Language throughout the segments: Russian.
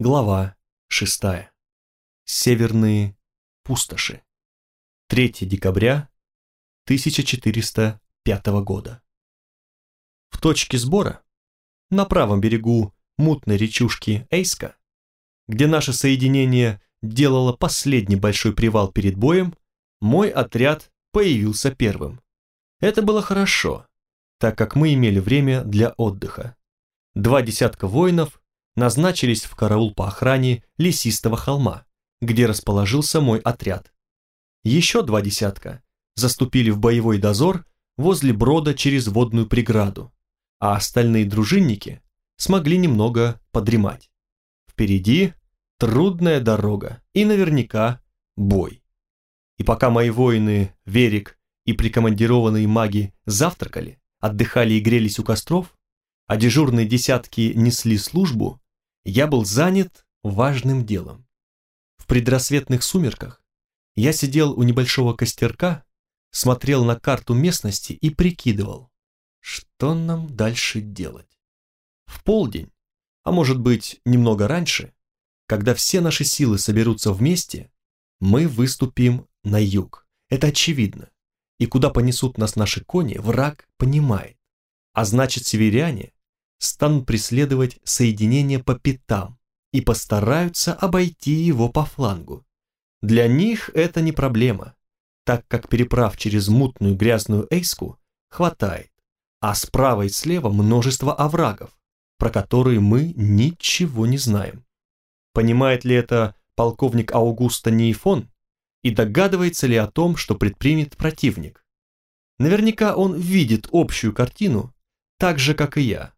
Глава 6. Северные пустоши. 3 декабря 1405 года. В точке сбора, на правом берегу мутной речушки Эйска, где наше соединение делало последний большой привал перед боем, мой отряд появился первым. Это было хорошо, так как мы имели время для отдыха. Два десятка воинов назначились в караул по охране лесистого холма, где расположился мой отряд. Еще два десятка заступили в боевой дозор возле брода через водную преграду, а остальные дружинники смогли немного подремать. Впереди трудная дорога и наверняка бой. И пока мои воины, Верик и прикомандированные маги завтракали, отдыхали и грелись у костров, а дежурные десятки несли службу, я был занят важным делом. В предрассветных сумерках я сидел у небольшого костерка, смотрел на карту местности и прикидывал, что нам дальше делать. В полдень, а может быть немного раньше, когда все наши силы соберутся вместе, мы выступим на юг. Это очевидно. И куда понесут нас наши кони, враг понимает. А значит, северяне станут преследовать соединение по пятам и постараются обойти его по флангу. Для них это не проблема, так как переправ через мутную грязную Эйску хватает, а справа и слева множество оврагов, про которые мы ничего не знаем. Понимает ли это полковник Аугуста Нейфон и догадывается ли о том, что предпримет противник? Наверняка он видит общую картину, так же, как и я.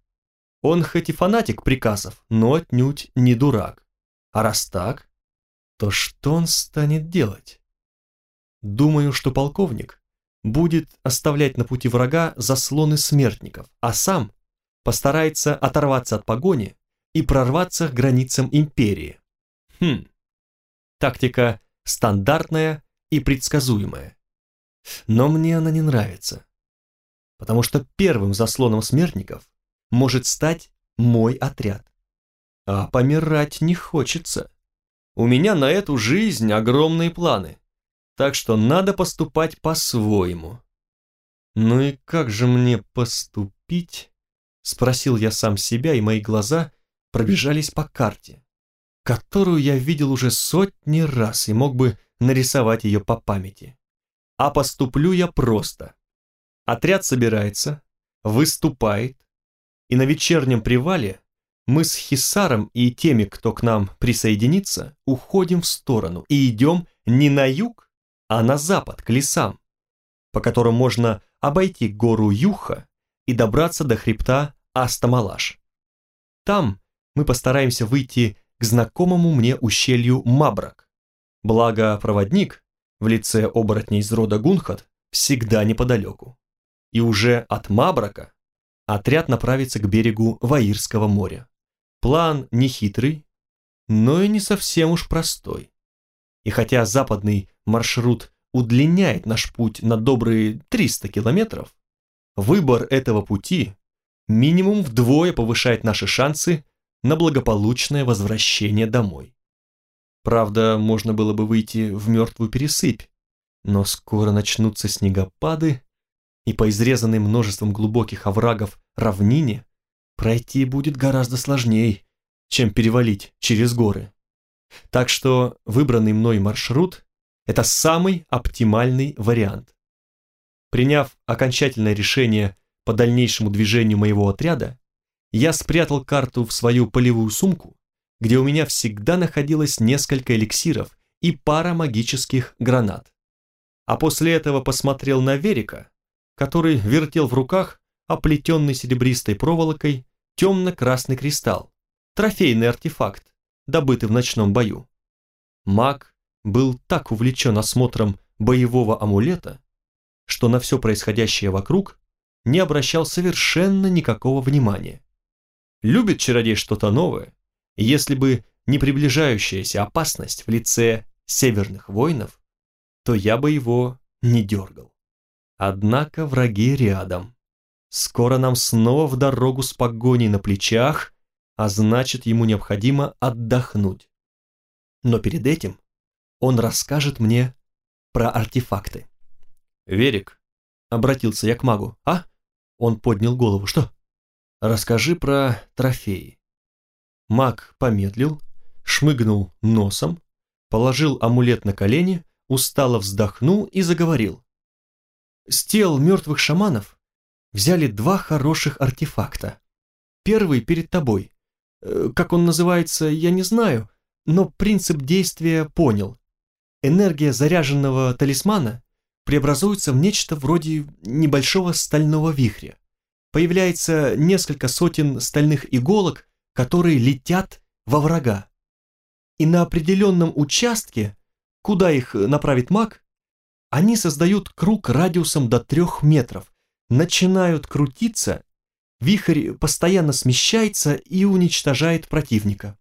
Он хоть и фанатик приказов, но отнюдь не дурак. А раз так, то что он станет делать? Думаю, что полковник будет оставлять на пути врага заслоны смертников, а сам постарается оторваться от погони и прорваться к границам империи. Хм, тактика стандартная и предсказуемая. Но мне она не нравится, потому что первым заслоном смертников может стать мой отряд. А помирать не хочется. У меня на эту жизнь огромные планы, так что надо поступать по-своему. Ну и как же мне поступить? Спросил я сам себя, и мои глаза пробежались по карте, которую я видел уже сотни раз и мог бы нарисовать ее по памяти. А поступлю я просто. Отряд собирается, выступает, и на вечернем привале мы с Хисаром и теми, кто к нам присоединится, уходим в сторону и идем не на юг, а на запад, к лесам, по которым можно обойти гору Юха и добраться до хребта Астамалаш. Там мы постараемся выйти к знакомому мне ущелью Мабрак. Благо проводник в лице оборотней из рода Гунхат всегда неподалеку. И уже от Мабрака отряд направится к берегу Ваирского моря. План не хитрый, но и не совсем уж простой. И хотя западный маршрут удлиняет наш путь на добрые 300 километров, выбор этого пути минимум вдвое повышает наши шансы на благополучное возвращение домой. Правда, можно было бы выйти в мертвую пересыпь, но скоро начнутся снегопады, и по изрезанной множеством глубоких оврагов равнине пройти будет гораздо сложнее, чем перевалить через горы. Так что выбранный мной маршрут – это самый оптимальный вариант. Приняв окончательное решение по дальнейшему движению моего отряда, я спрятал карту в свою полевую сумку, где у меня всегда находилось несколько эликсиров и пара магических гранат. А после этого посмотрел на Верика, который вертел в руках оплетенный серебристой проволокой темно-красный кристалл, трофейный артефакт, добытый в ночном бою. Маг был так увлечен осмотром боевого амулета, что на все происходящее вокруг не обращал совершенно никакого внимания. Любит чародей что-то новое, если бы не приближающаяся опасность в лице северных воинов, то я бы его не дергал. Однако враги рядом. Скоро нам снова в дорогу с погоней на плечах, а значит, ему необходимо отдохнуть. Но перед этим он расскажет мне про артефакты. «Верик», — обратился я к магу, — «а?» Он поднял голову. «Что?» «Расскажи про трофеи». Маг помедлил, шмыгнул носом, положил амулет на колени, устало вздохнул и заговорил. С тел мертвых шаманов взяли два хороших артефакта. Первый перед тобой. Э, как он называется, я не знаю, но принцип действия понял. Энергия заряженного талисмана преобразуется в нечто вроде небольшого стального вихря. Появляется несколько сотен стальных иголок, которые летят во врага. И на определенном участке, куда их направит маг, они создают круг радиусом до трех метров, начинают крутиться, вихрь постоянно смещается и уничтожает противника.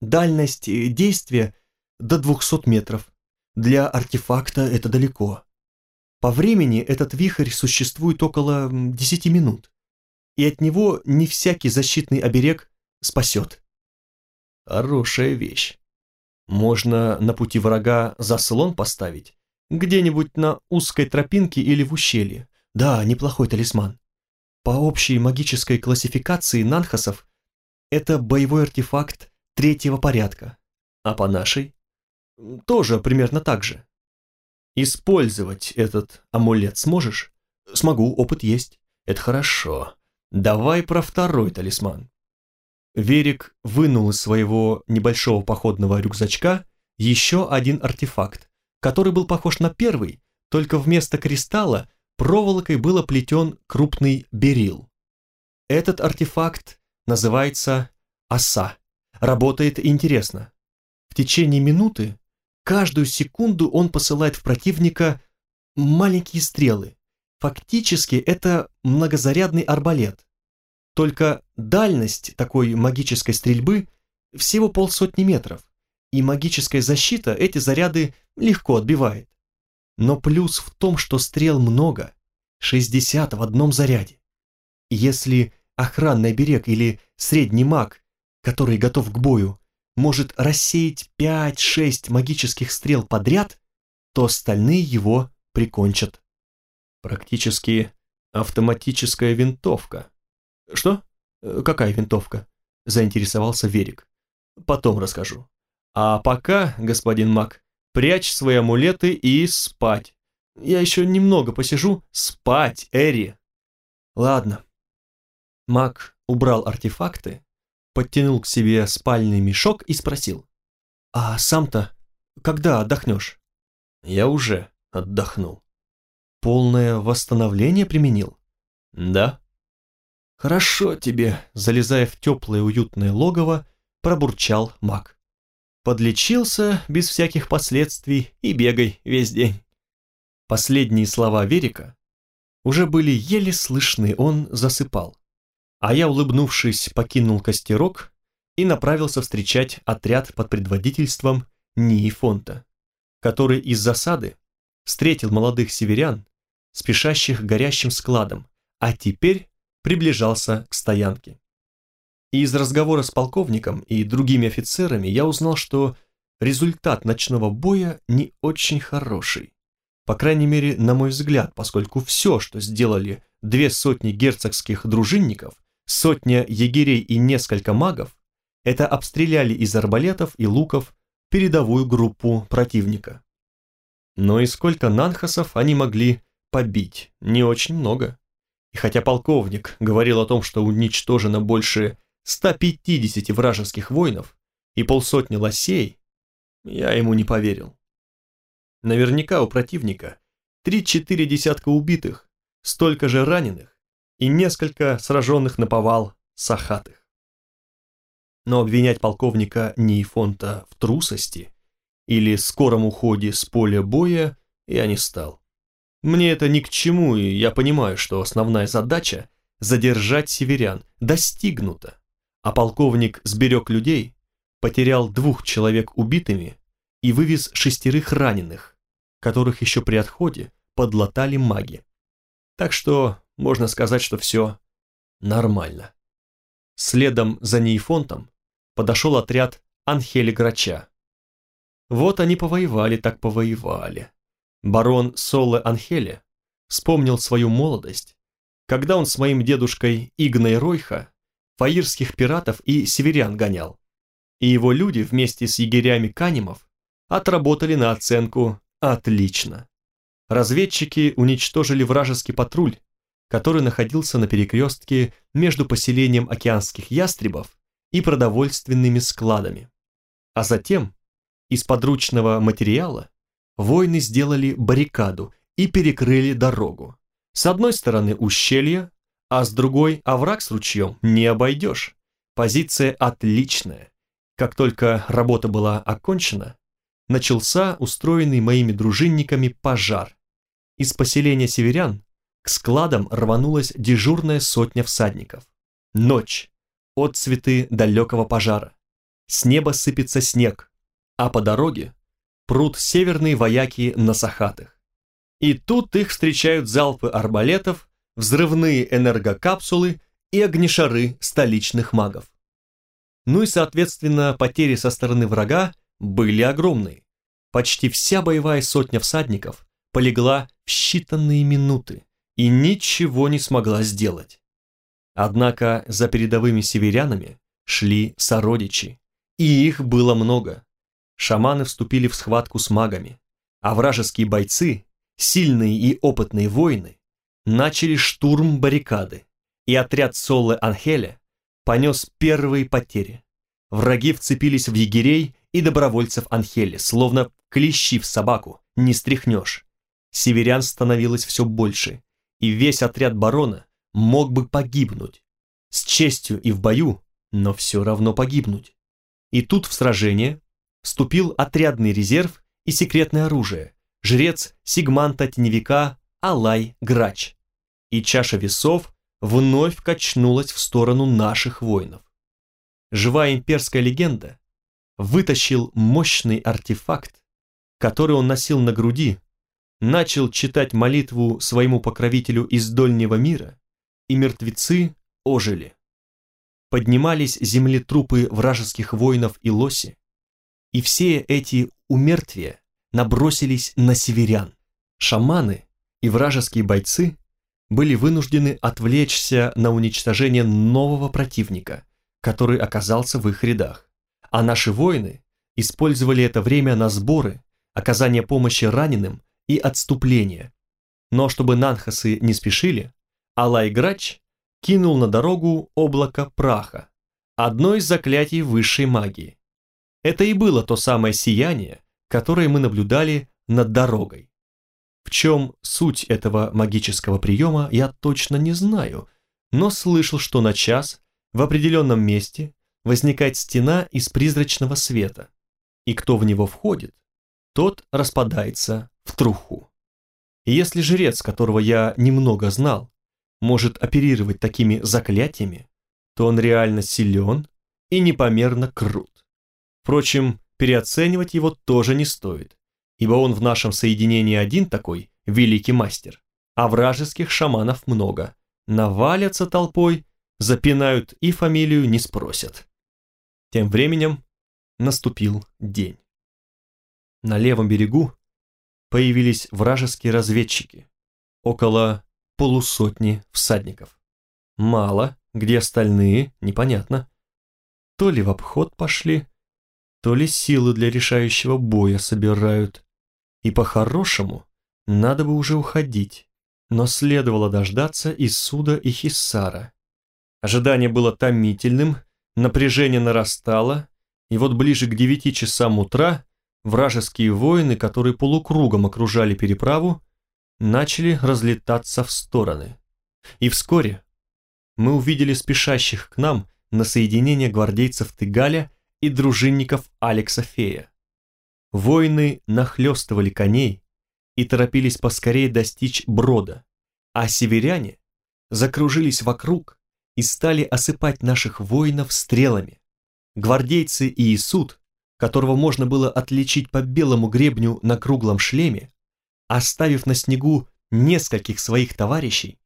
Дальность действия до 200 метров. Для артефакта это далеко. По времени этот вихрь существует около 10 минут, и от него не всякий защитный оберег спасет. Хорошая вещь. Можно на пути врага заслон поставить, где-нибудь на узкой тропинке или в ущелье. Да, неплохой талисман. По общей магической классификации нанхасов это боевой артефакт третьего порядка, а по нашей тоже примерно так же. Использовать этот амулет сможешь? Смогу, опыт есть. Это хорошо. Давай про второй талисман. Верик вынул из своего небольшого походного рюкзачка еще один артефакт, который был похож на первый, только вместо кристалла проволокой был оплетен крупный берил. Этот артефакт называется оса. Работает интересно. В течение минуты Каждую секунду он посылает в противника маленькие стрелы. Фактически это многозарядный арбалет. Только дальность такой магической стрельбы всего полсотни метров, и магическая защита эти заряды легко отбивает. Но плюс в том, что стрел много, 60 в одном заряде. Если охранный берег или средний маг, который готов к бою, может рассеять 5-6 магических стрел подряд, то остальные его прикончат. Практически автоматическая винтовка. Что? Э, какая винтовка? Заинтересовался Верик. Потом расскажу. А пока, господин маг, прячь свои амулеты и спать. Я еще немного посижу. Спать, Эри. Ладно. Маг убрал артефакты, подтянул к себе спальный мешок и спросил. «А сам-то когда отдохнешь?» «Я уже отдохнул». «Полное восстановление применил?» «Да». «Хорошо тебе», залезая в теплое уютное логово, пробурчал маг. Подлечился без всяких последствий и бегай весь день. Последние слова Верика уже были еле слышны, он засыпал а я, улыбнувшись, покинул костерок и направился встречать отряд под предводительством Нии Фонта, который из засады встретил молодых северян, спешащих горящим складом, а теперь приближался к стоянке. И из разговора с полковником и другими офицерами я узнал, что результат ночного боя не очень хороший. По крайней мере, на мой взгляд, поскольку все, что сделали две сотни герцогских дружинников, Сотня егерей и несколько магов это обстреляли из арбалетов и луков передовую группу противника. Но и сколько нанхасов они могли побить? Не очень много. И хотя полковник говорил о том, что уничтожено больше 150 вражеских воинов и полсотни лосей, я ему не поверил. Наверняка у противника 3-4 десятка убитых, столько же раненых, и несколько сраженных на повал сахатых. Но обвинять полковника Нейфонта в трусости или скором уходе с поля боя я не стал. Мне это ни к чему, и я понимаю, что основная задача – задержать северян – достигнута, а полковник сберег людей, потерял двух человек убитыми и вывез шестерых раненых, которых еще при отходе подлатали маги. Так что можно сказать, что все нормально. Следом за Нейфонтом подошел отряд Анхели Грача. Вот они повоевали, так повоевали. Барон Соле Анхеле вспомнил свою молодость, когда он с моим дедушкой Игной Ройха фаирских пиратов и северян гонял. И его люди вместе с егерями Канимов отработали на оценку «отлично». Разведчики уничтожили вражеский патруль, который находился на перекрестке между поселением океанских ястребов и продовольственными складами. А затем из подручного материала воины сделали баррикаду и перекрыли дорогу. С одной стороны ущелье, а с другой овраг с ручьем не обойдешь. Позиция отличная. Как только работа была окончена, начался устроенный моими дружинниками пожар. Из поселения северян к складам рванулась дежурная сотня всадников. Ночь. Отцветы далекого пожара. С неба сыпется снег, а по дороге прут северные вояки на сахатых. И тут их встречают залпы арбалетов, взрывные энергокапсулы и огнешары столичных магов. Ну и, соответственно, потери со стороны врага были огромные. Почти вся боевая сотня всадников полегла в считанные минуты и ничего не смогла сделать. Однако за передовыми северянами шли сородичи, и их было много. Шаманы вступили в схватку с магами, а вражеские бойцы, сильные и опытные воины, начали штурм баррикады, и отряд Солы Анхеля понес первые потери. Враги вцепились в егерей и добровольцев Анхеля, словно клещи в собаку, не стряхнешь. Северян становилось все больше, и весь отряд барона мог бы погибнуть. С честью и в бою, но все равно погибнуть. И тут в сражение вступил отрядный резерв и секретное оружие, жрец Сигманта Теневика Алай Грач. И чаша весов вновь качнулась в сторону наших воинов. Живая имперская легенда вытащил мощный артефакт, который он носил на груди начал читать молитву своему покровителю из дольнего мира, и мертвецы ожили. Поднимались земли трупы вражеских воинов и лоси, и все эти умертвия набросились на северян. Шаманы и вражеские бойцы были вынуждены отвлечься на уничтожение нового противника, который оказался в их рядах. А наши воины использовали это время на сборы, оказание помощи раненым и отступление. Но чтобы нанхасы не спешили, Алай-Грач кинул на дорогу облако праха, одно из заклятий высшей магии. Это и было то самое сияние, которое мы наблюдали над дорогой. В чем суть этого магического приема, я точно не знаю, но слышал, что на час в определенном месте возникает стена из призрачного света, и кто в него входит, тот распадается в труху. И если жрец, которого я немного знал, может оперировать такими заклятиями, то он реально силен и непомерно крут. Впрочем, переоценивать его тоже не стоит, ибо он в нашем соединении один такой великий мастер, а вражеских шаманов много, навалятся толпой, запинают и фамилию не спросят. Тем временем наступил день. На левом берегу появились вражеские разведчики. Около полусотни всадников. Мало, где остальные, непонятно. То ли в обход пошли, то ли силы для решающего боя собирают. И по-хорошему надо бы уже уходить, но следовало дождаться Исуда и Хиссара. Ожидание было томительным, напряжение нарастало, и вот ближе к девяти часам утра вражеские воины, которые полукругом окружали переправу, начали разлетаться в стороны. И вскоре мы увидели спешащих к нам на соединение гвардейцев Тыгаля и дружинников Алекса Фея. Воины нахлестывали коней и торопились поскорее достичь брода, а северяне закружились вокруг и стали осыпать наших воинов стрелами. Гвардейцы и Исуд которого можно было отличить по белому гребню на круглом шлеме, оставив на снегу нескольких своих товарищей,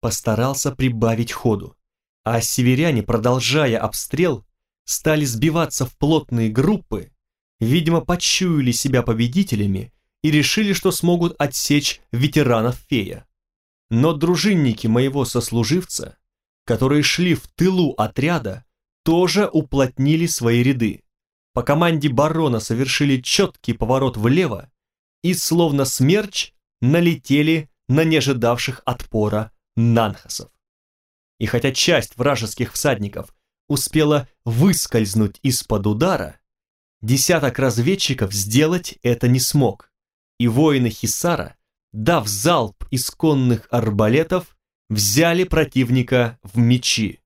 постарался прибавить ходу а северяне, продолжая обстрел, стали сбиваться в плотные группы, видимо, почуяли себя победителями и решили, что смогут отсечь ветеранов фея. Но дружинники моего сослуживца, которые шли в тылу отряда, тоже уплотнили свои ряды. По команде барона совершили четкий поворот влево и, словно смерч, налетели на неожидавших отпора нанхасов. И хотя часть вражеских всадников успела выскользнуть из-под удара, десяток разведчиков сделать это не смог, и воины Хисара, дав залп из конных арбалетов, взяли противника в мечи.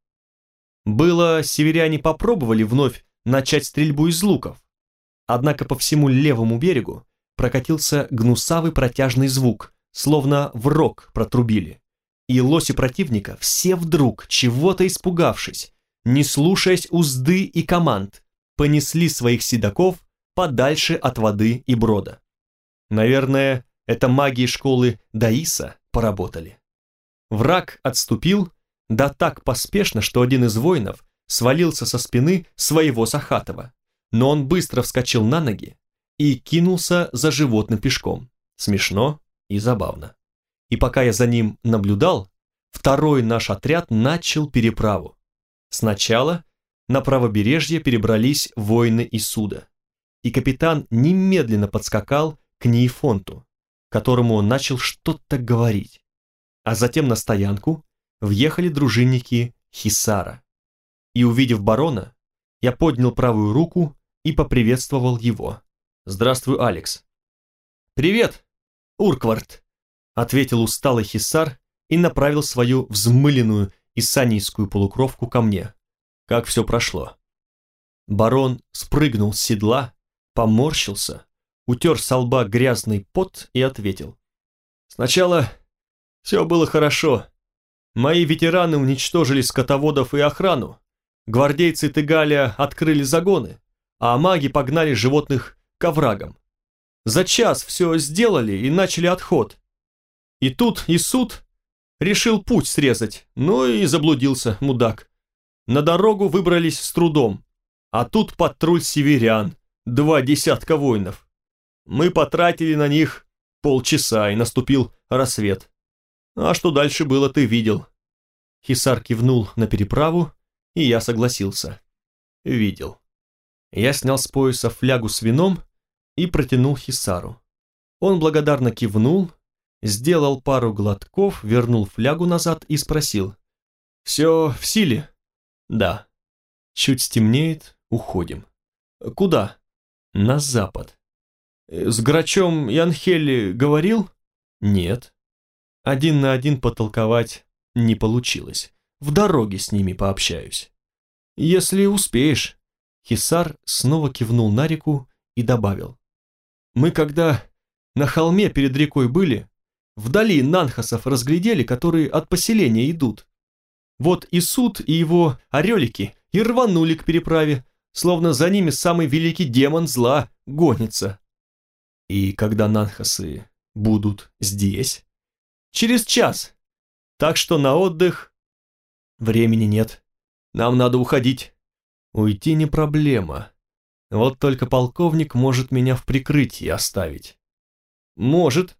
Было, северяне попробовали вновь начать стрельбу из луков, однако по всему левому берегу прокатился гнусавый протяжный звук, словно в рог протрубили. И лоси противника все вдруг, чего-то испугавшись, не слушаясь узды и команд, понесли своих седаков подальше от воды и брода. Наверное, это магии школы Даиса поработали. Враг отступил, да так поспешно, что один из воинов свалился со спины своего Сахатова, но он быстро вскочил на ноги и кинулся за животным пешком. Смешно и забавно. И пока я за ним наблюдал, второй наш отряд начал переправу. Сначала на правобережье перебрались воины из суда, и капитан немедленно подскакал к Нейфонту, которому он начал что-то говорить. А затем на стоянку въехали дружинники Хисара. И увидев барона, я поднял правую руку и поприветствовал его. «Здравствуй, Алекс». «Привет, Урквард», — ответил усталый Хисар и направил свою взмыленную и полукровку ко мне. Как все прошло. Барон спрыгнул с седла, поморщился, утер со лба грязный пот и ответил. Сначала все было хорошо. Мои ветераны уничтожили скотоводов и охрану. Гвардейцы Тыгаля открыли загоны, а маги погнали животных к оврагам. За час все сделали и начали отход. И тут и суд Решил путь срезать, но и заблудился, мудак. На дорогу выбрались с трудом. А тут патруль северян, два десятка воинов. Мы потратили на них полчаса, и наступил рассвет. А что дальше было, ты видел. Хисар кивнул на переправу, и я согласился. Видел. Я снял с пояса флягу с вином и протянул Хисару. Он благодарно кивнул, сделал пару глотков, вернул флягу назад и спросил. «Все в силе?» «Да». «Чуть стемнеет, уходим». «Куда?» «На запад». «С Грачом и Анхелли говорил?» «Нет». Один на один потолковать не получилось. В дороге с ними пообщаюсь. «Если успеешь». Хисар снова кивнул на реку и добавил. «Мы когда на холме перед рекой были, Вдали нанхасов разглядели, которые от поселения идут. Вот и суд, и его орелики и рванули к переправе, словно за ними самый великий демон зла гонится. И когда нанхасы будут здесь? Через час. Так что на отдых времени нет. Нам надо уходить. Уйти не проблема. Вот только полковник может меня в прикрытии оставить. Может,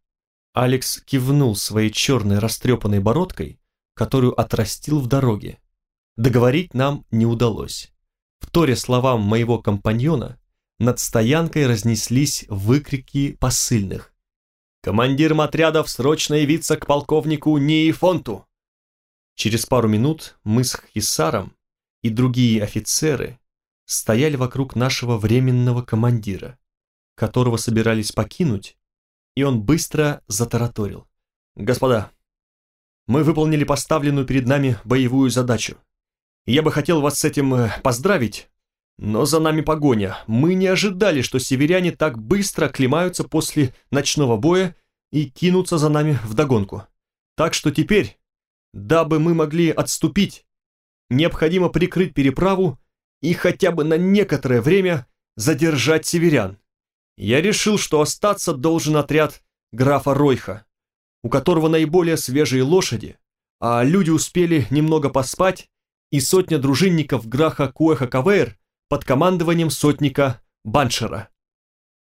Алекс кивнул своей черной растрепанной бородкой, которую отрастил в дороге. Договорить нам не удалось. В торе словам моего компаньона над стоянкой разнеслись выкрики посыльных. «Командирам отрядов срочно явиться к полковнику Неифонту!» Через пару минут мы с Хисаром и другие офицеры стояли вокруг нашего временного командира, которого собирались покинуть и он быстро затараторил. «Господа, мы выполнили поставленную перед нами боевую задачу. Я бы хотел вас с этим э, поздравить, но за нами погоня. Мы не ожидали, что северяне так быстро оклемаются после ночного боя и кинутся за нами вдогонку. Так что теперь, дабы мы могли отступить, необходимо прикрыть переправу и хотя бы на некоторое время задержать северян я решил, что остаться должен отряд графа Ройха, у которого наиболее свежие лошади, а люди успели немного поспать и сотня дружинников Граха Куэха Кавейр под командованием сотника Баншера.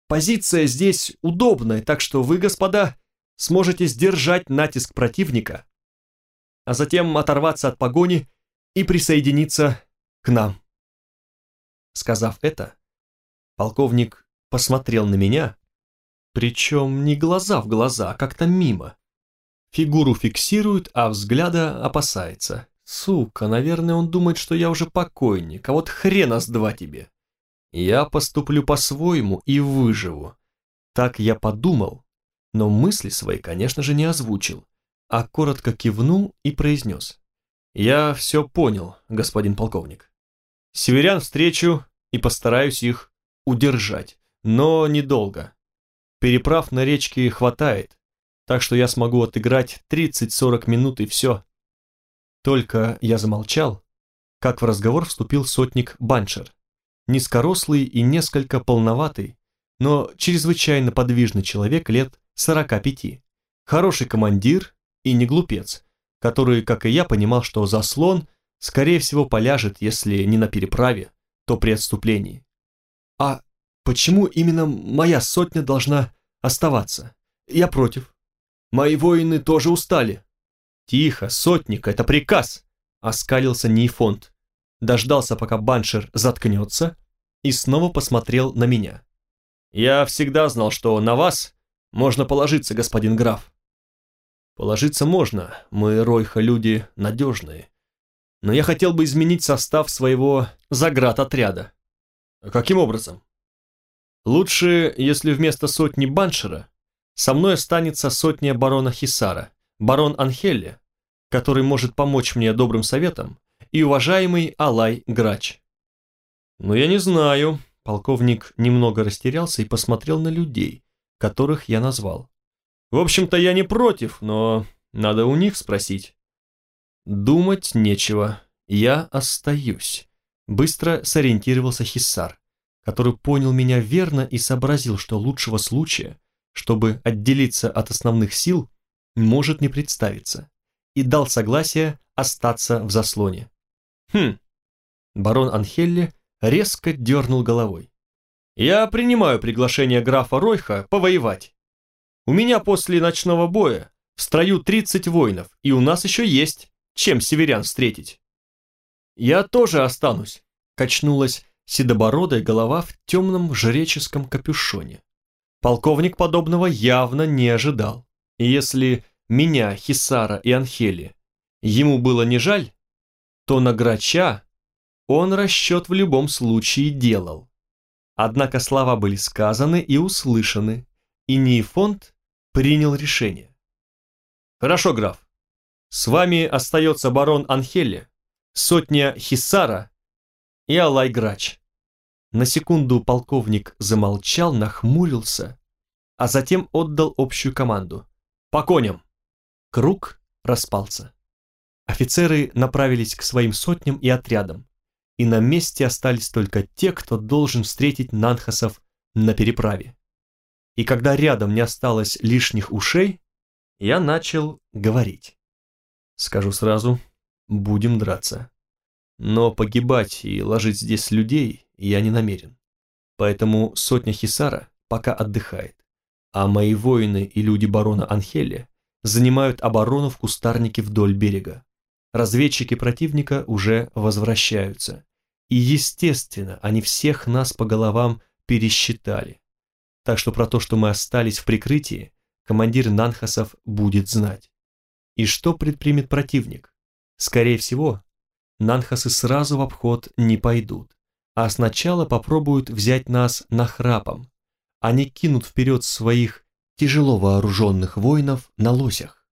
Позиция здесь удобная, так что вы, господа, сможете сдержать натиск противника, а затем оторваться от погони и присоединиться к нам. Сказав это, полковник посмотрел на меня, причем не глаза в глаза, а как-то мимо. Фигуру фиксирует, а взгляда опасается. Сука, наверное, он думает, что я уже покойник, а вот хрена с два тебе. Я поступлю по-своему и выживу. Так я подумал, но мысли свои, конечно же, не озвучил, а коротко кивнул и произнес. «Я все понял, господин полковник. Северян встречу и постараюсь их удержать, но недолго. Переправ на речке хватает, так что я смогу отыграть 30-40 минут и все». Только я замолчал, как в разговор вступил сотник Баншер, низкорослый и несколько полноватый, но чрезвычайно подвижный человек лет 45. Хороший командир и не глупец, который, как и я, понимал, что заслон, скорее всего, поляжет, если не на переправе, то при отступлении. А почему именно моя сотня должна оставаться? Я против. Мои воины тоже устали. Тихо, сотник, это приказ, оскалился Нейфонт. Дождался, пока баншер заткнется, и снова посмотрел на меня. Я всегда знал, что на вас можно положиться, господин граф. Положиться можно, мы, Ройха, люди надежные. Но я хотел бы изменить состав своего заградотряда. Каким образом? Лучше, если вместо сотни баншера со мной останется сотня барона Хисара, барон Анхелли, который может помочь мне добрым советом, и уважаемый Алай Грач. Но я не знаю, полковник немного растерялся и посмотрел на людей, которых я назвал. В общем-то, я не против, но надо у них спросить. Думать нечего, я остаюсь. Быстро сориентировался Хиссар, который понял меня верно и сообразил, что лучшего случая, чтобы отделиться от основных сил, может не представиться, и дал согласие остаться в заслоне. Хм, барон Анхелли резко дернул головой. Я принимаю приглашение графа Ройха повоевать. У меня после ночного боя в строю 30 воинов, и у нас еще есть, чем северян встретить. Я тоже останусь, качнулась седобородая голова в темном жреческом капюшоне. Полковник подобного явно не ожидал. И если меня, Хисара и Анхели ему было не жаль, то на Грача он расчет в любом случае делал. Однако слова были сказаны и услышаны, и Нейфонт принял решение. «Хорошо, граф. С вами остается барон Анхелли, сотня Хисара и Алай Грач». На секунду полковник замолчал, нахмурился, а затем отдал общую команду. «По коням!» Круг распался. Офицеры направились к своим сотням и отрядам и на месте остались только те, кто должен встретить Нанхасов на переправе. И когда рядом не осталось лишних ушей, я начал говорить. Скажу сразу, будем драться. Но погибать и ложить здесь людей я не намерен. Поэтому сотня Хисара пока отдыхает, а мои воины и люди барона Анхеля занимают оборону в кустарнике вдоль берега. Разведчики противника уже возвращаются. И, естественно, они всех нас по головам пересчитали. Так что про то, что мы остались в прикрытии, командир Нанхасов будет знать. И что предпримет противник? Скорее всего, Нанхасы сразу в обход не пойдут, а сначала попробуют взять нас нахрапом. Они кинут вперед своих тяжело вооруженных воинов на лосях,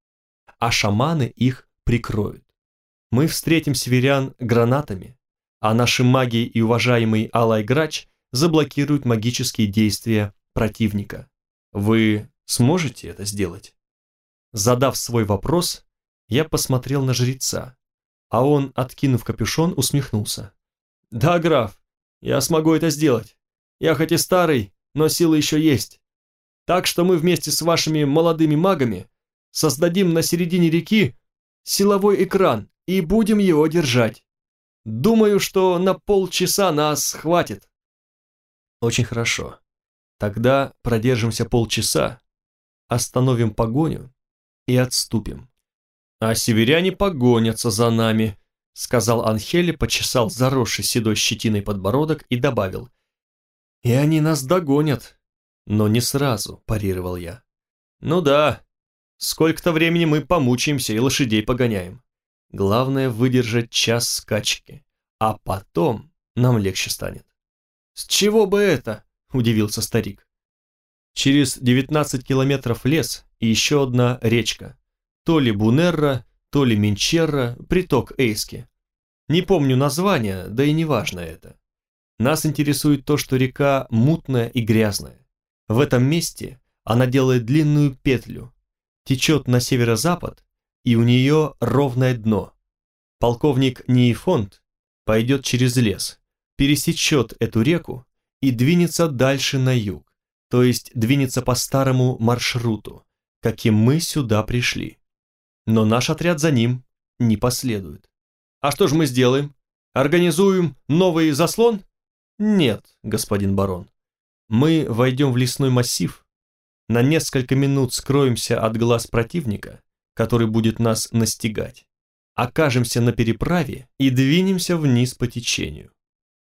а шаманы их прикроют. Мы встретим северян гранатами, а наши маги и уважаемый Алай Грач заблокируют магические действия противника. Вы сможете это сделать? Задав свой вопрос, я посмотрел на жреца, а он, откинув капюшон, усмехнулся. «Да, граф, я смогу это сделать. Я хоть и старый, но силы еще есть. Так что мы вместе с вашими молодыми магами создадим на середине реки силовой экран и будем его держать. Думаю, что на полчаса нас хватит. Очень хорошо. Тогда продержимся полчаса, остановим погоню и отступим. А северяне погонятся за нами, сказал Анхеле, почесал заросший седой щетиной подбородок и добавил. И они нас догонят. Но не сразу, парировал я. Ну да, сколько-то времени мы помучаемся и лошадей погоняем. Главное выдержать час скачки, а потом нам легче станет. С чего бы это? Удивился старик. Через 19 километров лес и еще одна речка. То ли Бунерра, то ли Минчерра, приток Эйски. Не помню название, да и не важно это. Нас интересует то, что река мутная и грязная. В этом месте она делает длинную петлю, течет на северо-запад, и у нее ровное дно. Полковник Нейфонд пойдет через лес, пересечет эту реку и двинется дальше на юг, то есть двинется по старому маршруту, каким мы сюда пришли. Но наш отряд за ним не последует. А что же мы сделаем? Организуем новый заслон? Нет, господин барон. Мы войдем в лесной массив, на несколько минут скроемся от глаз противника, который будет нас настигать, окажемся на переправе и двинемся вниз по течению.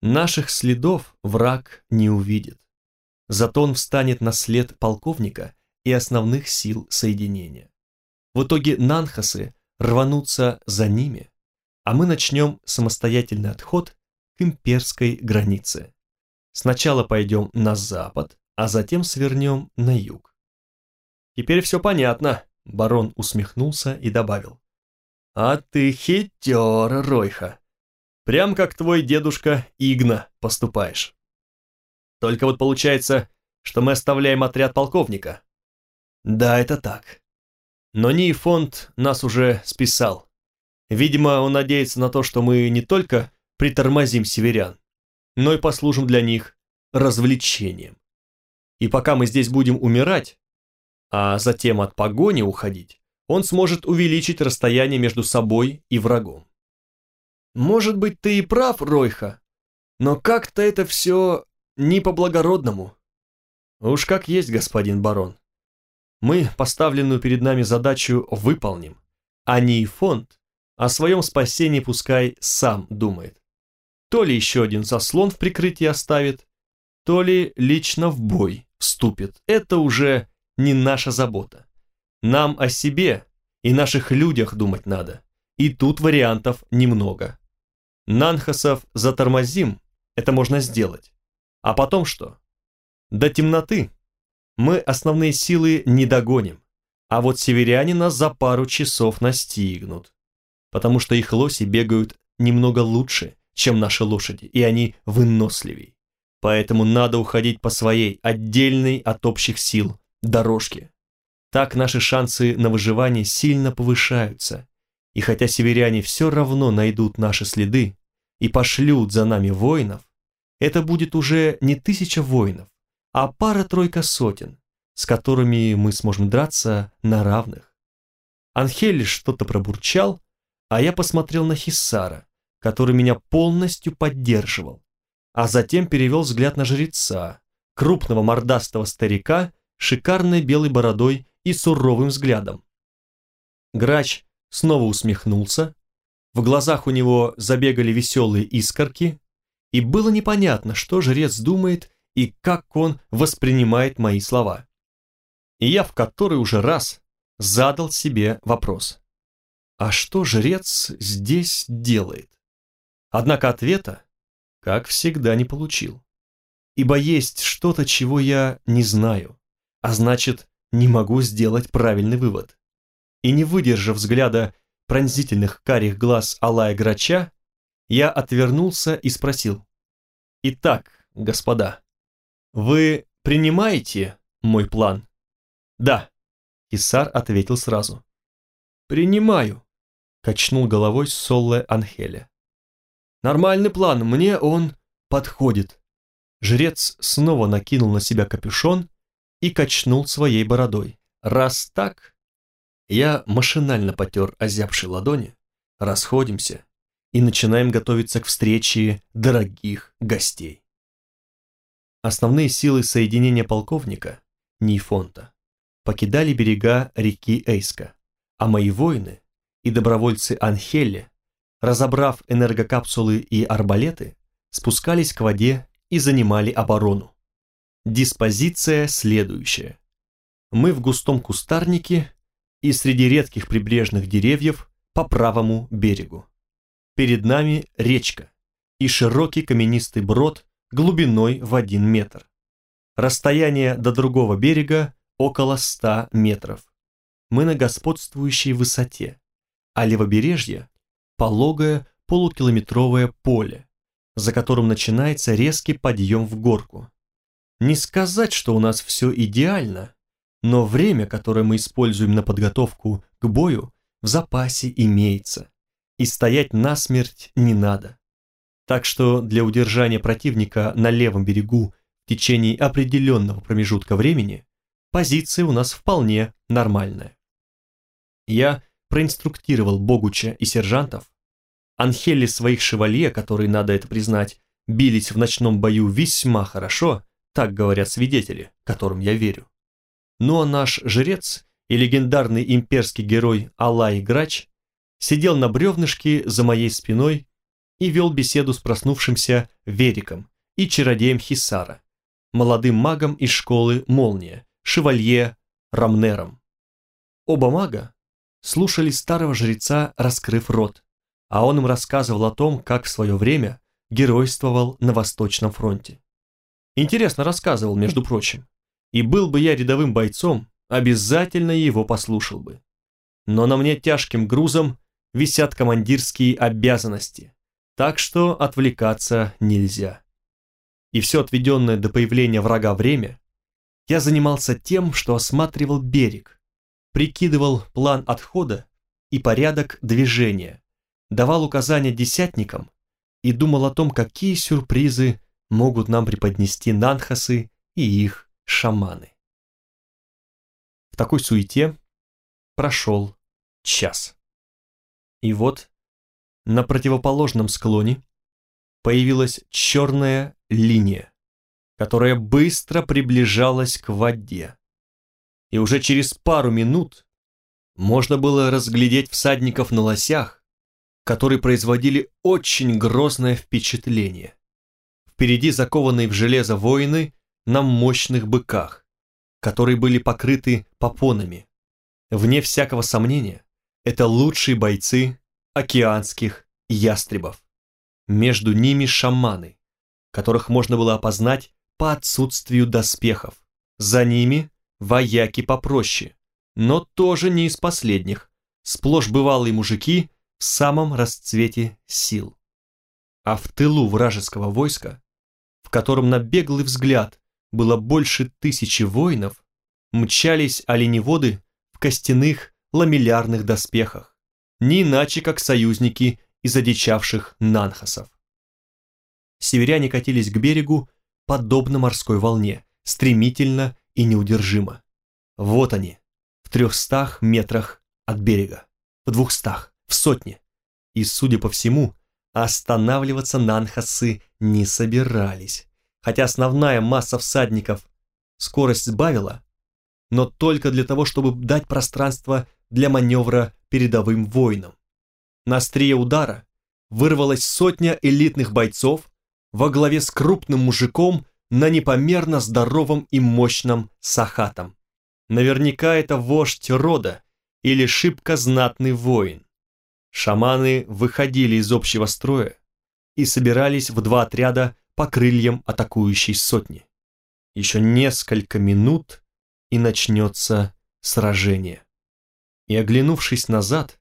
Наших следов враг не увидит. Зато он встанет на след полковника и основных сил соединения. В итоге нанхасы рванутся за ними, а мы начнем самостоятельный отход к имперской границе. Сначала пойдем на запад, а затем свернем на юг. Теперь все понятно, барон усмехнулся и добавил. А ты хитер, Ройха. Прям как твой дедушка Игна поступаешь. Только вот получается, что мы оставляем отряд полковника. Да, это так. Но Нейфонд нас уже списал. Видимо, он надеется на то, что мы не только притормозим северян, но и послужим для них развлечением. И пока мы здесь будем умирать, а затем от погони уходить, он сможет увеличить расстояние между собой и врагом. Может быть, ты и прав, Ройха, но как-то это все не по-благородному. Уж как есть, господин барон. Мы поставленную перед нами задачу выполним, а не фонд о своем спасении пускай сам думает. То ли еще один заслон в прикрытии оставит, то ли лично в бой вступит. Это уже не наша забота. Нам о себе и наших людях думать надо. И тут вариантов немного. Нанхасов затормозим, это можно сделать. А потом что? До темноты мы основные силы не догоним, а вот северяне нас за пару часов настигнут, потому что их лоси бегают немного лучше, чем наши лошади, и они выносливей. Поэтому надо уходить по своей, отдельной от общих сил, дорожке. Так наши шансы на выживание сильно повышаются. И хотя северяне все равно найдут наши следы и пошлют за нами воинов, это будет уже не тысяча воинов, а пара-тройка сотен, с которыми мы сможем драться на равных. Анхель что-то пробурчал, а я посмотрел на Хиссара, который меня полностью поддерживал, а затем перевел взгляд на жреца, крупного мордастого старика, шикарной белой бородой и суровым взглядом. Грач снова усмехнулся, в глазах у него забегали веселые искорки, и было непонятно, что жрец думает и как он воспринимает мои слова. И я в который уже раз задал себе вопрос. А что жрец здесь делает? Однако ответа, как всегда, не получил. Ибо есть что-то, чего я не знаю, а значит, не могу сделать правильный вывод. И не выдержав взгляда пронзительных карих глаз Алая Грача, я отвернулся и спросил. «Итак, господа, «Вы принимаете мой план?» «Да», — Исар ответил сразу. «Принимаю», — качнул головой Солле Анхеля. «Нормальный план, мне он подходит». Жрец снова накинул на себя капюшон и качнул своей бородой. «Раз так...» Я машинально потер озябшие ладони. «Расходимся. и начинаем готовиться к встрече дорогих гостей. Основные силы соединения полковника, Нейфонта, покидали берега реки Эйска, а мои воины и добровольцы Анхелли, разобрав энергокапсулы и арбалеты, спускались к воде и занимали оборону. Диспозиция следующая. Мы в густом кустарнике и среди редких прибрежных деревьев по правому берегу. Перед нами речка и широкий каменистый брод глубиной в один метр. Расстояние до другого берега около 100 метров. Мы на господствующей высоте, а левобережье – пологое полукилометровое поле, за которым начинается резкий подъем в горку. Не сказать, что у нас все идеально, но время, которое мы используем на подготовку к бою, в запасе имеется, и стоять насмерть не надо. Так что для удержания противника на левом берегу в течение определенного промежутка времени позиция у нас вполне нормальная. Я проинструктировал Богуча и сержантов, Анхели своих шевалье, которые, надо это признать, бились в ночном бою весьма хорошо, так говорят свидетели, которым я верю. Ну а наш жрец и легендарный имперский герой Алай Грач сидел на бревнышке за моей спиной и вел беседу с проснувшимся Вериком и чародеем Хисара, молодым магом из школы Молния, шевалье Рамнером. Оба мага слушали старого жреца, раскрыв рот, а он им рассказывал о том, как в свое время геройствовал на Восточном фронте. Интересно рассказывал, между прочим. И был бы я рядовым бойцом, обязательно его послушал бы. Но на мне тяжким грузом висят командирские обязанности, так что отвлекаться нельзя. И все отведенное до появления врага время я занимался тем, что осматривал берег, прикидывал план отхода и порядок движения, давал указания десятникам и думал о том, какие сюрпризы могут нам преподнести нанхасы и их шаманы. В такой суете прошел час. И вот на противоположном склоне появилась черная линия, которая быстро приближалась к воде. И уже через пару минут можно было разглядеть всадников на лосях, которые производили очень грозное впечатление. Впереди закованные в железо воины на мощных быках, которые были покрыты попонами. Вне всякого сомнения, это лучшие бойцы океанских ястребов. Между ними шаманы, которых можно было опознать по отсутствию доспехов. За ними вояки попроще, но тоже не из последних, сплошь бывалые мужики в самом расцвете сил. А в тылу вражеского войска, в котором на беглый взгляд было больше тысячи воинов, мчались оленеводы в костяных ламеллярных доспехах, не иначе как союзники из одичавших нанхасов. Северяне катились к берегу, подобно морской волне, стремительно и неудержимо. Вот они, в трехстах метрах от берега, в двухстах, в сотне. И, судя по всему, останавливаться нанхасы не собирались хотя основная масса всадников скорость сбавила, но только для того, чтобы дать пространство для маневра передовым воинам. На острие удара вырвалась сотня элитных бойцов во главе с крупным мужиком на непомерно здоровом и мощном сахатом. Наверняка это вождь рода или шибко знатный воин. Шаманы выходили из общего строя и собирались в два отряда по крыльям атакующей сотни. Еще несколько минут, и начнется сражение. И оглянувшись назад,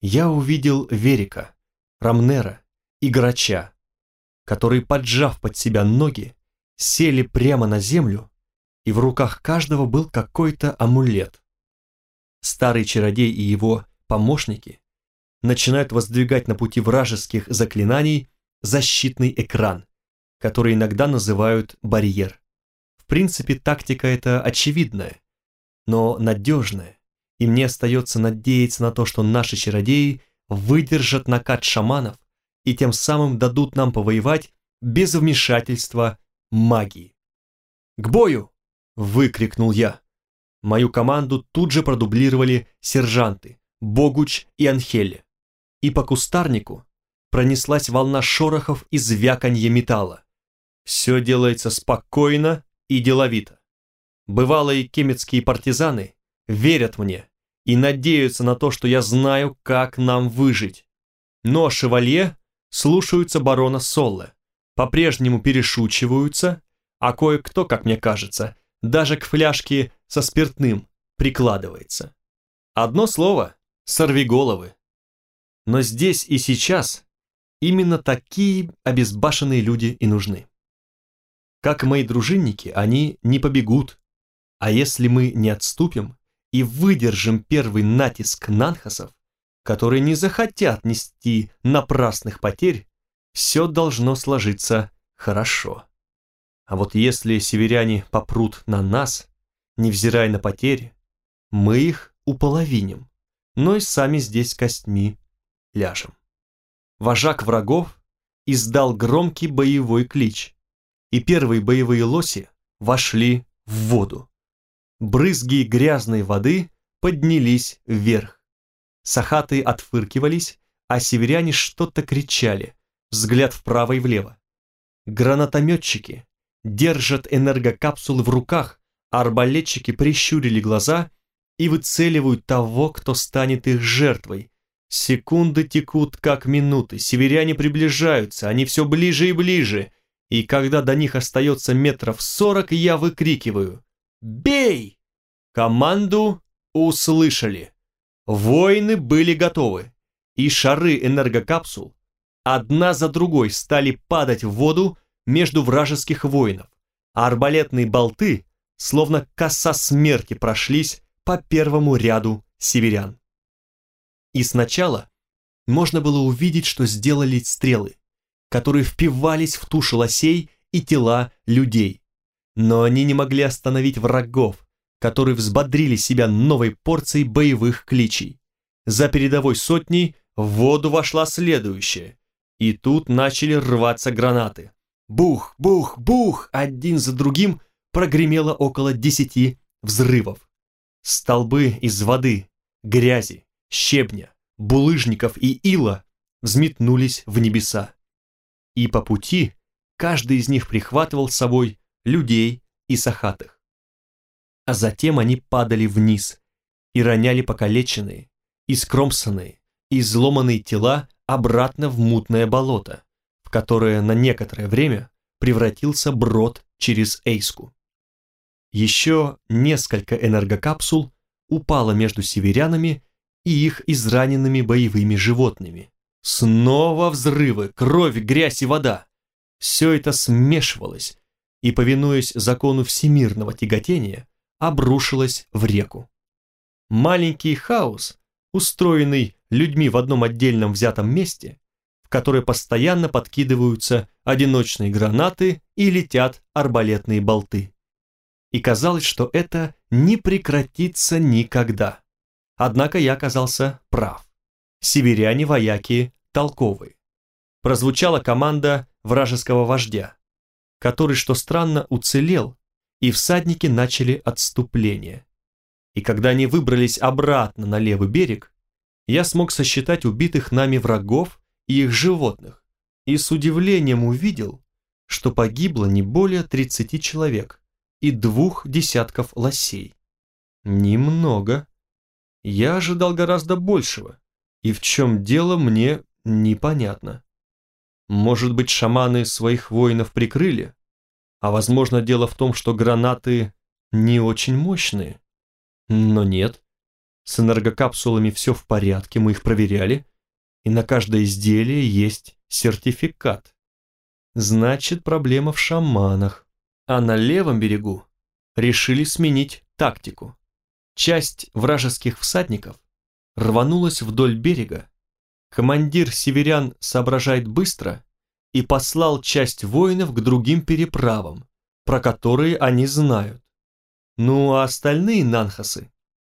я увидел Верика, Рамнера и Грача, которые, поджав под себя ноги, сели прямо на землю, и в руках каждого был какой-то амулет. Старый чародей и его помощники начинают воздвигать на пути вражеских заклинаний защитный экран, который иногда называют барьер. В принципе, тактика эта очевидная, но надежная, и мне остается надеяться на то, что наши чародеи выдержат накат шаманов и тем самым дадут нам повоевать без вмешательства магии. «К бою!» — выкрикнул я. Мою команду тут же продублировали сержанты Богуч и Анхеле. И по кустарнику пронеслась волна шорохов и звяканья металла. Все делается спокойно и деловито. Бывалые кемецкие партизаны верят мне и надеются на то, что я знаю, как нам выжить. Но шевалье слушаются барона Солле, по-прежнему перешучиваются, а кое-кто, как мне кажется, даже к фляжке со спиртным прикладывается. Одно слово – сорви головы. Но здесь и сейчас именно такие обезбашенные люди и нужны. Как мои дружинники, они не побегут, а если мы не отступим и выдержим первый натиск нанхасов, которые не захотят нести напрасных потерь, все должно сложиться хорошо. А вот если северяне попрут на нас, невзирая на потери, мы их уполовиним, но и сами здесь костьми ляжем. Вожак врагов издал громкий боевой клич, и первые боевые лоси вошли в воду. Брызги грязной воды поднялись вверх. Сахаты отфыркивались, а северяне что-то кричали, взгляд вправо и влево. Гранатометчики держат энергокапсулы в руках, а арбалетчики прищурили глаза и выцеливают того, кто станет их жертвой. Секунды текут, как минуты, северяне приближаются, они все ближе и ближе, и когда до них остается метров сорок, я выкрикиваю «Бей!» Команду услышали. Воины были готовы, и шары энергокапсул одна за другой стали падать в воду между вражеских воинов, а арбалетные болты, словно коса смерти, прошлись по первому ряду северян. И сначала можно было увидеть, что сделали стрелы, которые впивались в туши лосей и тела людей. Но они не могли остановить врагов, которые взбодрили себя новой порцией боевых кличей. За передовой сотней в воду вошла следующая, и тут начали рваться гранаты. Бух, бух, бух, один за другим прогремело около десяти взрывов. Столбы из воды, грязи, щебня, булыжников и ила взметнулись в небеса. И по пути каждый из них прихватывал с собой людей и сахатых а затем они падали вниз и роняли покалеченные, искромсанные и изломанные тела обратно в мутное болото, в которое на некоторое время превратился брод через Эйску. Еще несколько энергокапсул упало между северянами и их израненными боевыми животными. Снова взрывы, кровь, грязь и вода. Все это смешивалось, и, повинуясь закону всемирного тяготения, обрушилась в реку. Маленький хаос, устроенный людьми в одном отдельном взятом месте, в который постоянно подкидываются одиночные гранаты и летят арбалетные болты. И казалось, что это не прекратится никогда. Однако я оказался прав. Северяне-вояки толковые. Прозвучала команда вражеского вождя, который, что странно, уцелел и всадники начали отступление. И когда они выбрались обратно на левый берег, я смог сосчитать убитых нами врагов и их животных, и с удивлением увидел, что погибло не более 30 человек и двух десятков лосей. Немного. Я ожидал гораздо большего, и в чем дело мне непонятно. Может быть, шаманы своих воинов прикрыли? А возможно, дело в том, что гранаты не очень мощные. Но нет. С энергокапсулами все в порядке, мы их проверяли, и на каждое изделие есть сертификат. Значит, проблема в шаманах. А на левом берегу решили сменить тактику. Часть вражеских всадников рванулась вдоль берега. Командир северян соображает быстро и послал часть воинов к другим переправам, про которые они знают. Ну а остальные нанхасы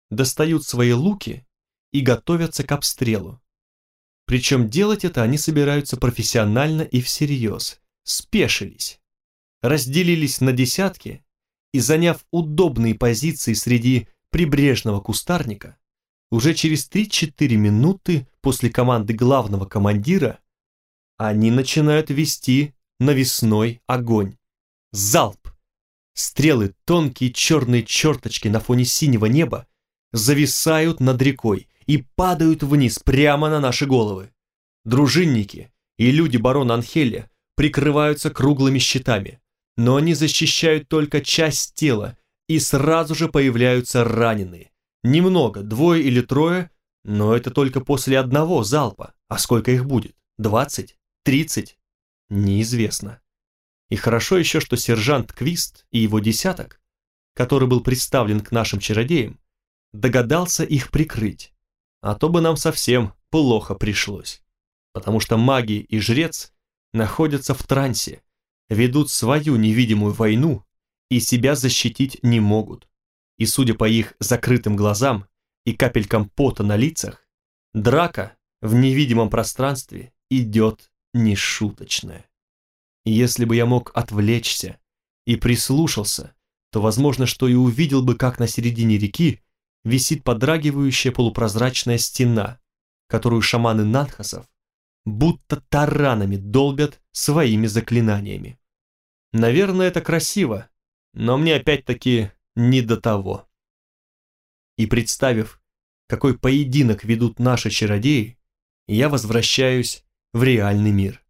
достают свои луки и готовятся к обстрелу. Причем делать это они собираются профессионально и всерьез. Спешились. Разделились на десятки и, заняв удобные позиции среди прибрежного кустарника, уже через 3-4 минуты после команды главного командира они начинают вести навесной огонь. Залп! Стрелы, тонкие черные черточки на фоне синего неба, зависают над рекой и падают вниз прямо на наши головы. Дружинники и люди барона Анхеля прикрываются круглыми щитами, но они защищают только часть тела, и сразу же появляются раненые. Немного, двое или трое, но это только после одного залпа. А сколько их будет? Двадцать? Тридцать? Неизвестно. И хорошо еще, что сержант Квист и его десяток, который был представлен к нашим чародеям, догадался их прикрыть, а то бы нам совсем плохо пришлось, потому что маги и жрец находятся в трансе, ведут свою невидимую войну и себя защитить не могут. И судя по их закрытым глазам и капелькам пота на лицах, драка в невидимом пространстве идет нешуточная. Если бы я мог отвлечься и прислушался, то возможно, что и увидел бы, как на середине реки висит подрагивающая полупрозрачная стена, которую шаманы Надхасов будто таранами долбят своими заклинаниями. Наверное, это красиво, но мне опять-таки не до того. И представив, какой поединок ведут наши чародеи, я возвращаюсь в реальный мир.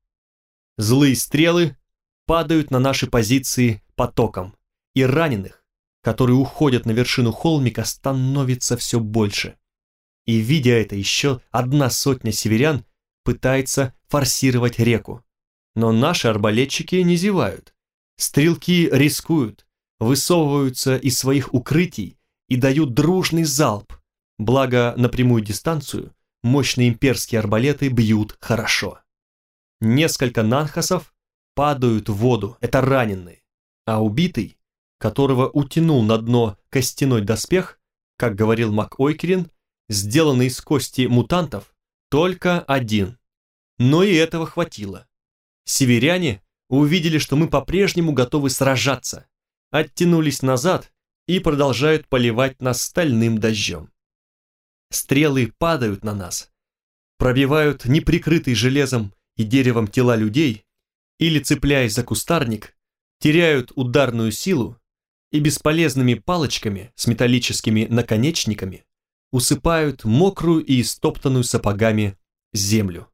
Злые стрелы падают на наши позиции потоком, и раненых, которые уходят на вершину холмика, становится все больше. И видя это, еще одна сотня северян пытается форсировать реку. Но наши арбалетчики не зевают. Стрелки рискуют, высовываются из своих укрытий и дают дружный залп, благо на прямую дистанцию мощные имперские арбалеты бьют хорошо. Несколько нанхасов падают в воду, это раненые, а убитый, которого утянул на дно костяной доспех, как говорил Мак Ойкерин, сделанный из кости мутантов, только один. Но и этого хватило. Северяне увидели, что мы по-прежнему готовы сражаться, оттянулись назад и продолжают поливать нас стальным дождем. Стрелы падают на нас, пробивают неприкрытый железом и деревом тела людей или, цепляясь за кустарник, теряют ударную силу и бесполезными палочками с металлическими наконечниками усыпают мокрую и истоптанную сапогами землю.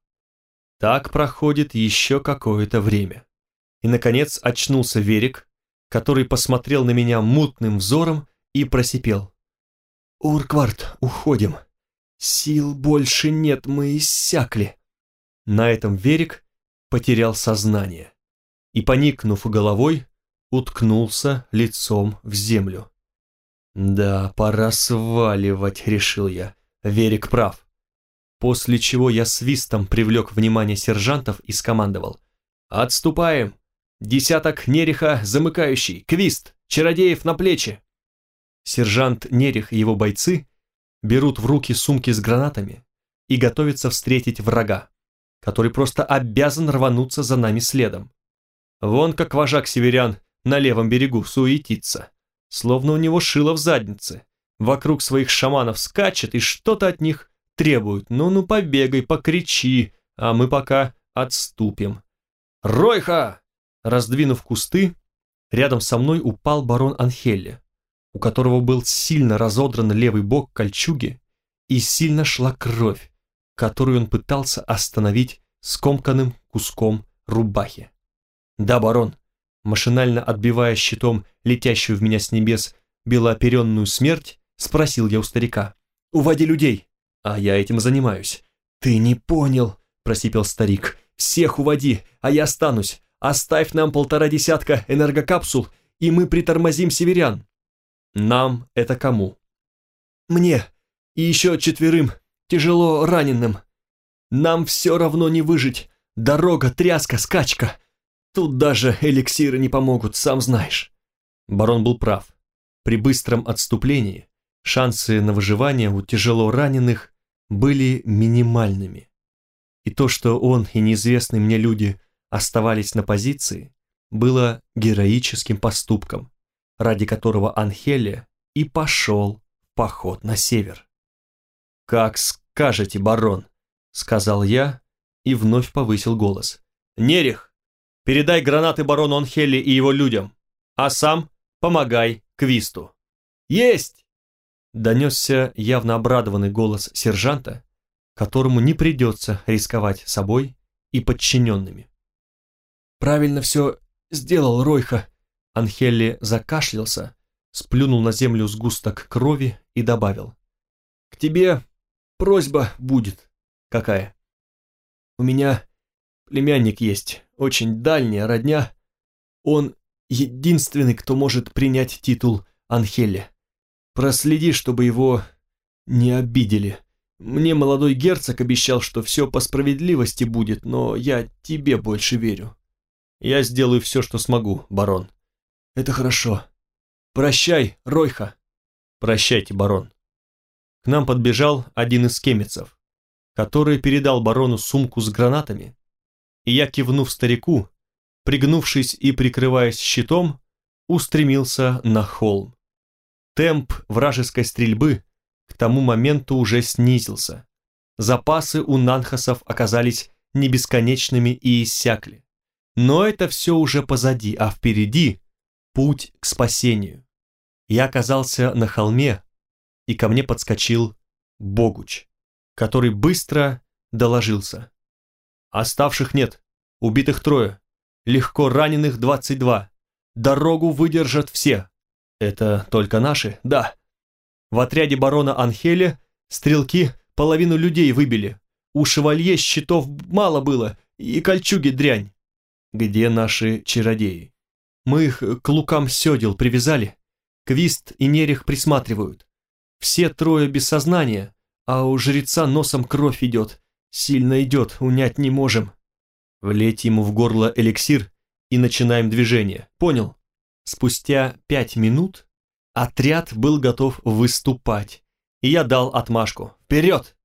Так проходит еще какое-то время. И, наконец, очнулся Верик, который посмотрел на меня мутным взором и просипел. «Урквард, уходим. Сил больше нет, мы иссякли». На этом Верик потерял сознание и, поникнув головой, уткнулся лицом в землю. «Да, пора сваливать», — решил я. Верик прав. После чего я свистом привлек внимание сержантов и скомандовал. «Отступаем! Десяток Нериха замыкающий, Квист, Чародеев на плечи!» Сержант Нерих и его бойцы берут в руки сумки с гранатами и готовятся встретить врага, который просто обязан рвануться за нами следом. Вон как вожак северян на левом берегу суетится словно у него шило в заднице. Вокруг своих шаманов скачет и что-то от них требует. Ну-ну побегай, покричи, а мы пока отступим. «Ройха!» Раздвинув кусты, рядом со мной упал барон Анхелли, у которого был сильно разодран левый бок кольчуги и сильно шла кровь, которую он пытался остановить скомканным куском рубахи. «Да, барон», машинально отбивая щитом летящую в меня с небес белооперенную смерть, спросил я у старика. «Уводи людей!» «А я этим занимаюсь». «Ты не понял», – просипел старик. «Всех уводи, а я останусь. Оставь нам полтора десятка энергокапсул, и мы притормозим северян». «Нам это кому?» «Мне и еще четверым тяжело раненым. Нам все равно не выжить. Дорога, тряска, скачка. Тут даже эликсиры не помогут, сам знаешь. Барон был прав. При быстром отступлении шансы на выживание у тяжело раненых были минимальными. И то, что он и неизвестные мне люди оставались на позиции, было героическим поступком, ради которого Анхелия и пошел в поход на север. «Как скажете, барон», — сказал я и вновь повысил голос. «Нерих, передай гранаты барону Анхелли и его людям, а сам помогай Квисту». «Есть!» — донесся явно обрадованный голос сержанта, которому не придется рисковать собой и подчиненными. «Правильно все сделал Ройха!» Анхелли закашлялся, сплюнул на землю сгусток крови и добавил. «К тебе просьба будет. Какая?» «У меня племянник есть, очень дальняя родня. Он единственный, кто может принять титул Анхелли. Проследи, чтобы его не обидели. Мне молодой герцог обещал, что все по справедливости будет, но я тебе больше верю. Я сделаю все, что смогу, барон. Это хорошо. Прощай, Ройха. Прощайте, барон. К нам подбежал один из кемицев, который передал барону сумку с гранатами, и я, кивнув старику, пригнувшись и прикрываясь щитом, устремился на холм. Темп вражеской стрельбы к тому моменту уже снизился. Запасы у нанхасов оказались не бесконечными и иссякли. Но это все уже позади, а впереди путь к спасению. Я оказался на холме, и ко мне подскочил Богуч, который быстро доложился. Оставших нет, убитых трое, легко раненых 22. Дорогу выдержат все. Это только наши? Да. В отряде барона Анхеля стрелки половину людей выбили. У шевалье щитов мало было, и кольчуги дрянь. Где наши чародеи? Мы их к лукам седел привязали. Квист и Нерех присматривают. Все трое без сознания, а у жреца носом кровь идет. Сильно идет, унять не можем. Влейте ему в горло эликсир и начинаем движение. Понял? Спустя пять минут отряд был готов выступать, и я дал отмашку. Вперед!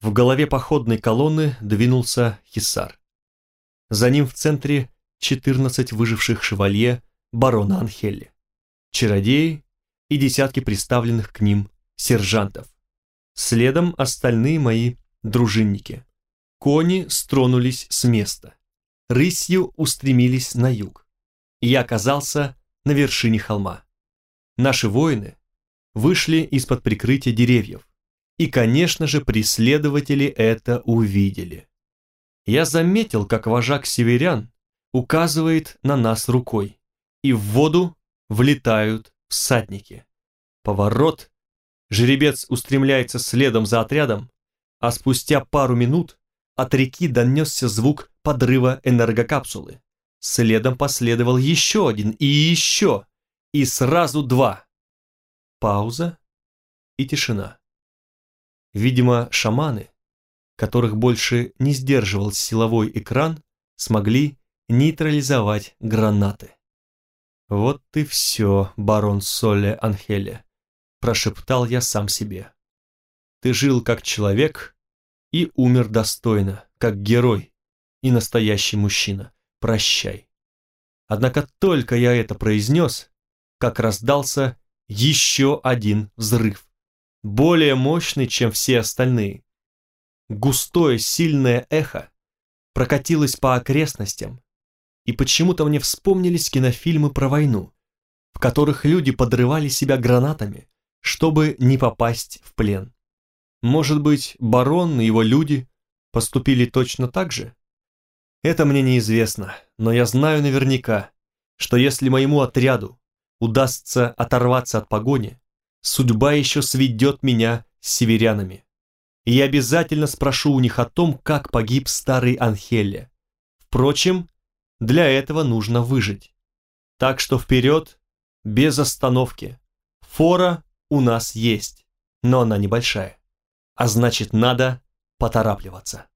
В голове походной колонны двинулся Хиссар. За ним в центре 14 выживших шевалье барона Анхелли, чародеи и десятки представленных к ним сержантов. Следом остальные мои дружинники. Кони стронулись с места. Рысью устремились на юг. Я оказался на вершине холма. Наши воины вышли из-под прикрытия деревьев. И, конечно же, преследователи это увидели. Я заметил, как вожак северян указывает на нас рукой, и в воду влетают всадники. Поворот, жеребец устремляется следом за отрядом, а спустя пару минут от реки донесся звук подрыва энергокапсулы. Следом последовал еще один и еще, и сразу два. Пауза и тишина. Видимо, шаманы, которых больше не сдерживал силовой экран, смогли нейтрализовать гранаты. «Вот и все, барон Соле Анхеле», – прошептал я сам себе. «Ты жил как человек и умер достойно, как герой и настоящий мужчина. Прощай». Однако только я это произнес, как раздался еще один взрыв, более мощный, чем все остальные. Густое, сильное эхо прокатилось по окрестностям, и почему-то мне вспомнились кинофильмы про войну, в которых люди подрывали себя гранатами, чтобы не попасть в плен. Может быть, барон и его люди поступили точно так же? Это мне неизвестно, но я знаю наверняка, что если моему отряду удастся оторваться от погони, судьба еще сведет меня с северянами. И я обязательно спрошу у них о том, как погиб старый Анхеле. Впрочем, для этого нужно выжить. Так что вперед, без остановки. Фора у нас есть, но она небольшая. А значит, надо поторапливаться.